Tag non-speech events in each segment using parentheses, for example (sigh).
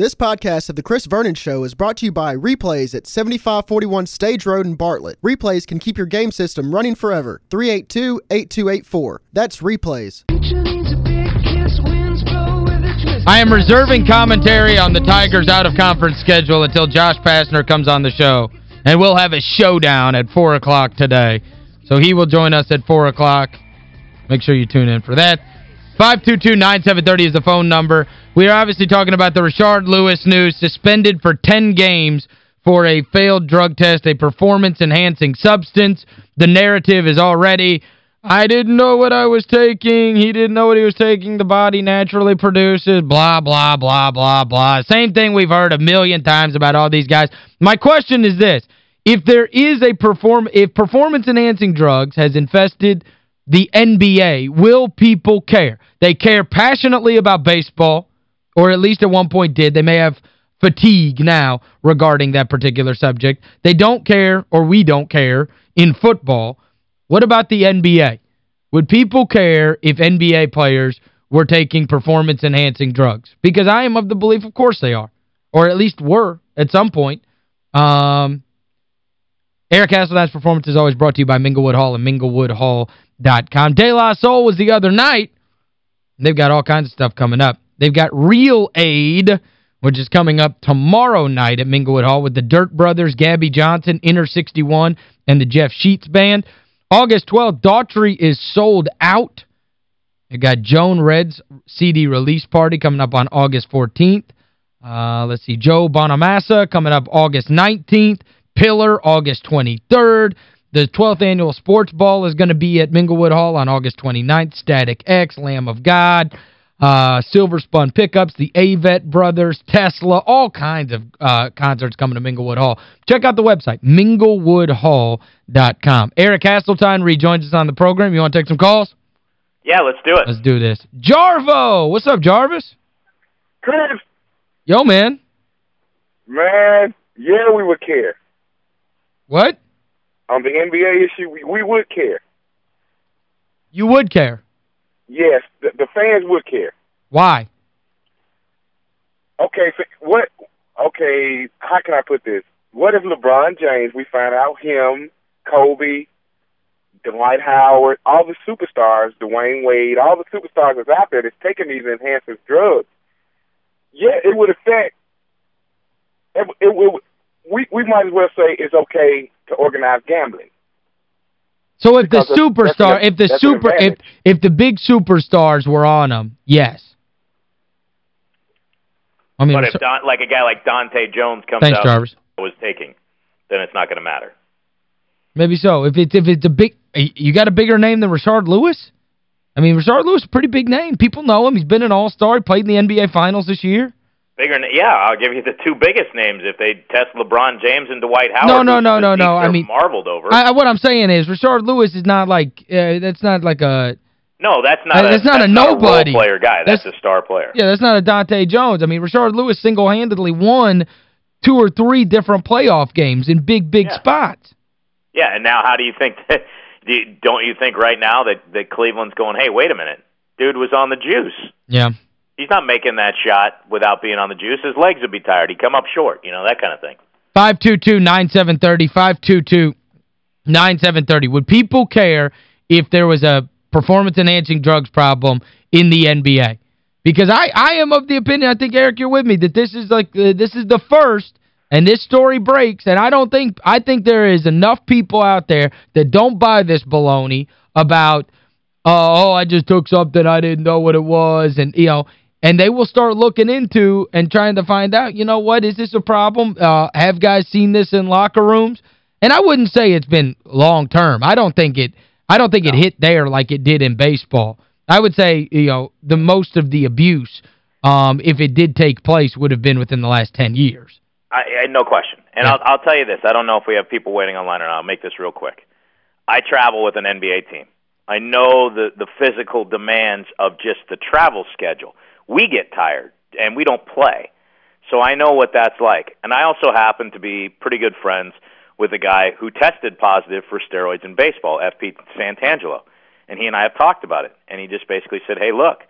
This podcast of The Chris Vernon Show is brought to you by Replays at 7541 Stage Road in Bartlett. Replays can keep your game system running forever. 382-8284. That's Replays. I am reserving commentary on the Tigers out-of-conference schedule until Josh Pastner comes on the show. And we'll have a showdown at 4 o'clock today. So he will join us at 4 o'clock. Make sure you tune in for that. 522-9730 is the phone number. We are obviously talking about the Rashard Lewis news, suspended for 10 games for a failed drug test, a performance-enhancing substance. The narrative is already, I didn't know what I was taking. He didn't know what he was taking. The body naturally produces, blah, blah, blah, blah, blah. Same thing we've heard a million times about all these guys. My question is this. If there is a perform if performance-enhancing drugs has infested the NBA, will people care? They care passionately about baseball or at least at one point did. They may have fatigue now regarding that particular subject. They don't care, or we don't care, in football. What about the NBA? Would people care if NBA players were taking performance-enhancing drugs? Because I am of the belief, of course they are. Or at least were at some point. Um, Eric Hasseltine's performance is always brought to you by Minglewood Hall and minglewoodhall.com. De La Soul was the other night. They've got all kinds of stuff coming up. They've got Real Aid, which is coming up tomorrow night at Minglewood Hall with the Dirt Brothers, Gabby Johnson, Inner 61, and the Jeff Sheets Band. August 12th, Daughtry is sold out. They got Joan Red's CD release party coming up on August 14th. Uh, let's see, Joe Bonamassa coming up August 19th. Pillar, August 23rd. The 12th annual sports ball is going to be at Minglewood Hall on August 29th. Static X, Lamb of God uh, Silversun Pickups, the Avett Brothers, Tesla, all kinds of uh, concerts coming to Minglewood Hall. Check out the website, minglewoodhall.com. Eric Hasseltine rejoins us on the program. You want to take some calls? Yeah, let's do it. Let's do this. Jarvo! What's up, Jarvis? Chris. Yo, man. Man, yeah, we would care. What? On the NBA issue, we, we would care. You would care? Yes, the, the fans would care. Why? Okay, so what? Okay, how can I put this? What if LeBron James, we find out him, Kobe, Dwight Howard, all the superstars, Dwyane Wade, all the superstars that's out there that's taking these enhancing drugs. Yeah, it would affect. It, it, it, we we might as well say it's okay to organize gambling. So if the superstar, if the super, if if the big superstars were on them, yes. I mean, but if Don, like a guy like Dante Jones comes thanks, out Jarvis. was taking, then it's not going to matter. Maybe so. If it's if it's a big you got a bigger name than Rashard Lewis? I mean, Rashard Lewis is a pretty big name. People know him. He's been an all-star. He played in the NBA Finals this year. Bigger, yeah, I'll give you the two biggest names if they test LeBron James and Dwight Howard. No, no, no, no, no. I mean, marveled over. I, what I'm saying is, Rashard Lewis is not like uh, that's not like a. No, that's not. Uh, a, that's not that's a nobody. Not a player guy. That's, that's, a star player. Yeah, that's not a Dante Jones. I mean, Rashard Lewis single-handedly won two or three different playoff games in big, big yeah. spots. Yeah, and now how do you think (laughs) that, do you, don't you think right now that that Cleveland's going, "Hey, wait a minute. Dude was on the juice." Yeah he's not making that shot without being on the juice. His legs would be tired. He'd come up short, you know, that kind of thing. 522-9730, 522-9730. Would people care if there was a performance-enhancing drugs problem in the NBA? Because I, I am of the opinion, I think, Eric, you're with me, that this is like uh, this is the first, and this story breaks, and I don't think, I think there is enough people out there that don't buy this baloney about, uh, oh, I just took something, I didn't know what it was, and, you know, and they will start looking into and trying to find out, you know what, is this a problem? Uh, have guys seen this in locker rooms? And I wouldn't say it's been long term. I don't think it I don't think no. it hit there like it did in baseball. I would say, you know, the most of the abuse um, if it did take place would have been within the last 10 years. I, I no question. And yeah. I'll I'll tell you this, I don't know if we have people waiting online or not. I'll make this real quick. I travel with an NBA team. I know the the physical demands of just the travel schedule we get tired and we don't play. So I know what that's like. And I also happen to be pretty good friends with a guy who tested positive for steroids in baseball, FP Santangelo. And he and I have talked about it. And he just basically said, hey, look,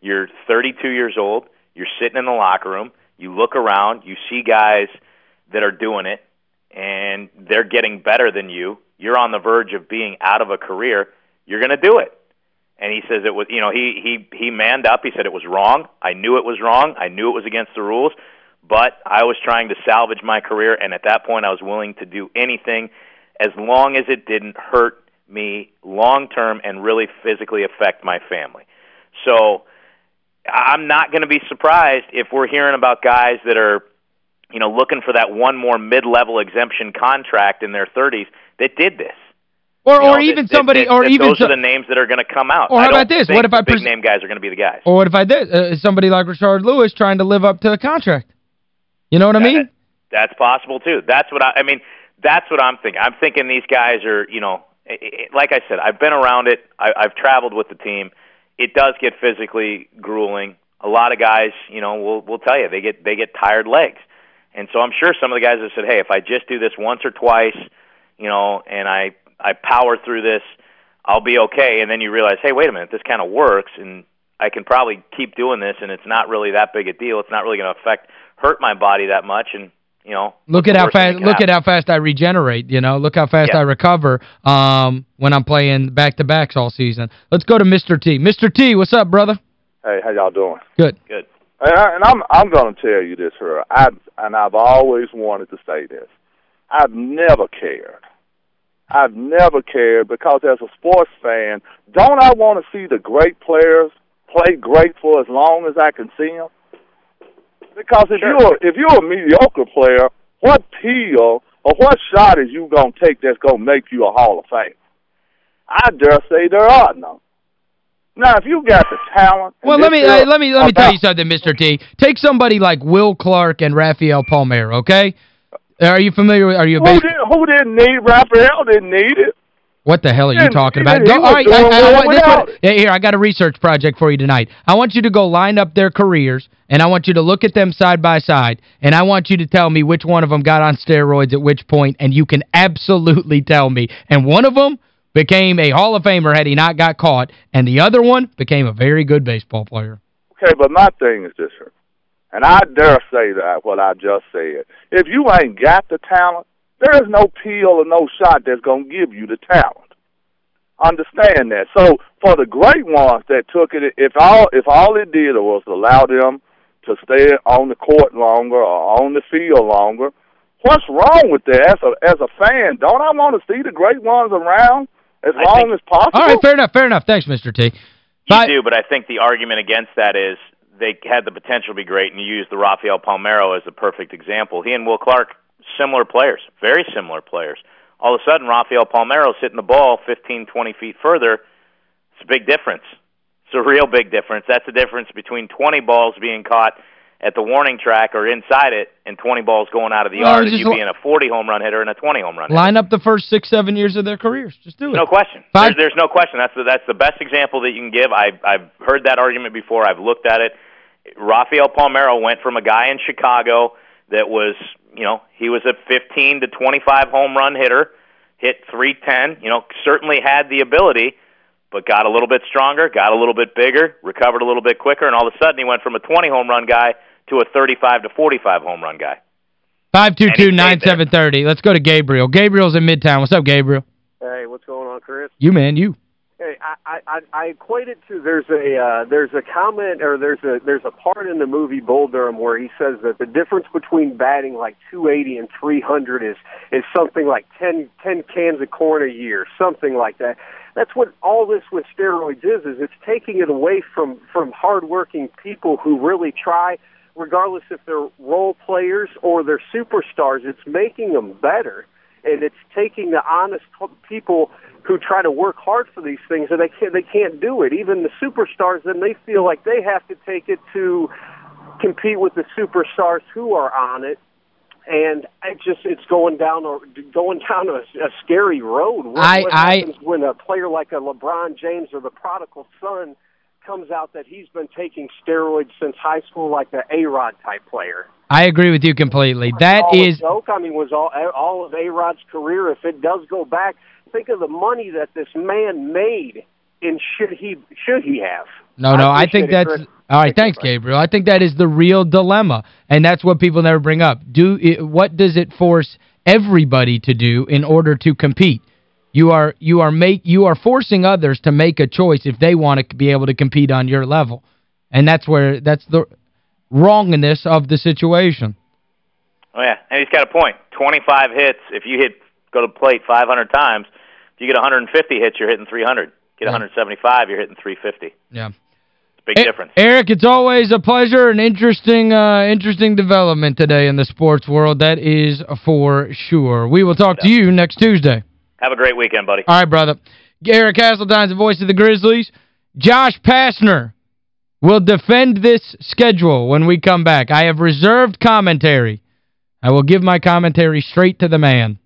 you're 32 years old, you're sitting in the locker room, you look around, you see guys that are doing it, and they're getting better than you. You're on the verge of being out of a career. You're going to do it. And he says it was, you know, he he he manned up. He said it was wrong. I knew it was wrong. I knew it was against the rules, but I was trying to salvage my career, and at that point, I was willing to do anything, as long as it didn't hurt me long term and really physically affect my family. So I'm not going to be surprised if we're hearing about guys that are, you know, looking for that one more mid-level exemption contract in their 30s that did this. Or you know, or even somebody or even those are the names that are going to come out. Or how about this? What if I big name guys are going to be the guys? Or what if I did uh, somebody like Rashard Lewis trying to live up to a contract? You know what that, I mean? That's possible too. That's what I I mean, that's what I'm thinking. I'm thinking these guys are, you know, like I said, I've been around it. I, I've traveled with the team. It does get physically grueling. A lot of guys, you know, will will tell you they get they get tired legs. And so I'm sure some of the guys have said, "Hey, if I just do this once or twice, you know, and I I power through this, I'll be okay." And then you realize, "Hey, wait a minute, this kind of works and I can probably keep doing this and it's not really that big a deal. It's not really going to affect hurt my body that much and you know look at how fast look at how fast I regenerate you know look how fast yeah. I recover um when I'm playing back-to-backs all season let's go to Mr. T Mr. T what's up brother hey how y'all doing good good and, I, and I'm I'm going to tell you this her I and I've always wanted to say this I've never cared I've never cared because as a sports fan don't I want to see the great players play great for as long as I can see them because if sure. you're if you're a mediocre player, what peel or what shot is you gonna take that's gonna make you a Hall of Fame? I dare say there are none. Now, if you got the talent... Well, let me uh, let me let me tell you something, Mr. T. Take somebody like Will Clark and Rafael Palmeiro, okay? Are you familiar with... Are you a who, did, who didn't need... Rafael didn't need it. What the hell are you talking about? Go, all right, I, I, I, here, I got a research project for you tonight. I want you to go line up their careers, and I want you to look at them side by side, and I want you to tell me which one of them got on steroids at which point, and you can absolutely tell me. And one of them became a Hall of Famer had he not got caught, and the other one became a very good baseball player. Okay, but my thing is this, sir, and I dare say that what I just said. If you ain't got the talent, there is no peel or no shot that's going to give you the talent. Understand that. So for the great ones that took it, if all if all it did was allow them to stay on the court longer or on the field longer, what's wrong with that? As a as a fan, don't I want to see the great ones around as I long as possible? All right, fair enough, fair enough. Thanks, Mr. T. You do, but I think the argument against that is they had the potential to be great, and you used the Rafael Palmeiro as a perfect example. He and Will Clark similar players, very similar players. All of a sudden, Rafael Palmeiro's hitting the ball 15, 20 feet further. It's a big difference. It's a real big difference. That's the difference between 20 balls being caught at the warning track or inside it and 20 balls going out of the well, yard and you being a 40 home run hitter and a 20 home run hitter. Line up the first six, seven years of their careers. Just do it. No question. There's, there's no question. That's the, that's the best example that you can give. I, I've heard that argument before. I've looked at it. Rafael Palmeiro went from a guy in Chicago that was you know, he was a 15 to 25 home run hitter, hit 310, you know, certainly had the ability, but got a little bit stronger, got a little bit bigger, recovered a little bit quicker, and all of a sudden he went from a 20 home run guy to a 35 to 45 home run guy. 522-9730. Let's go to Gabriel. Gabriel's in Midtown. What's up, Gabriel? Hey, what's going on, Chris? You, man, you. I, I, I equate it to there's a uh, there's a comment or there's a there's a part in the movie Bull Durham where he says that the difference between batting like 280 and 300 is is something like 10 10 cans of corn a year, something like that. That's what all this with steroids is is it's taking it away from from hardworking people who really try regardless if they're role players or they're superstars. It's making them better and it's taking the honest people who try to work hard for these things and they can't they can't do it. Even the superstars then they feel like they have to take it to compete with the superstars who are on it. And it just it's going down or going down a, a scary road. What, I, what happens I, when a player like a LeBron James or the prodigal son comes out that he's been taking steroids since high school like the A-Rod type player? I agree with you completely. That all is mean, was all all of A-Rod's career, if it does go back, think of the money that this man made and should he should he have? No, no, I, I think that's All right, thanks, Gabriel. I think that is the real dilemma, and that's what people never bring up. Do it, What does it force everybody to do in order to compete? You are you are make you are forcing others to make a choice if they want to be able to compete on your level. And that's where that's the wrongness of the situation. Oh, yeah, and he's got a point. 25 hits, if you hit go to plate 500 times, if you get 150 hits, you're hitting 300. Get yeah. 175, you're hitting 350. Yeah big difference. Eric, it's always a pleasure and interesting uh, interesting development today in the sports world. That is for sure. We will talk to you next Tuesday. Have a great weekend, buddy. All right, brother. Eric Hasseltine's the voice of the Grizzlies. Josh Pastner will defend this schedule when we come back. I have reserved commentary. I will give my commentary straight to the man.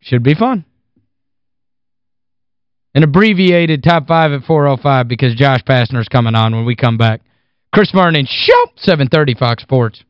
Should be fun. An abbreviated top five at 405 because Josh Pastner's coming on when we come back. Chris Vernon, show 730 Fox Sports.